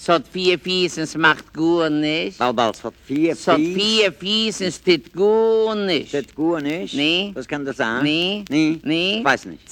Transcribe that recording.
Sot vier Fiesens macht gut nicht. Bald, bald, sot vier Fiesens. Sot vier Fiesens tut gut nicht. Das gut nicht. Nee. Was kann das sein? Nee. Nee. Nee. Weiß nicht.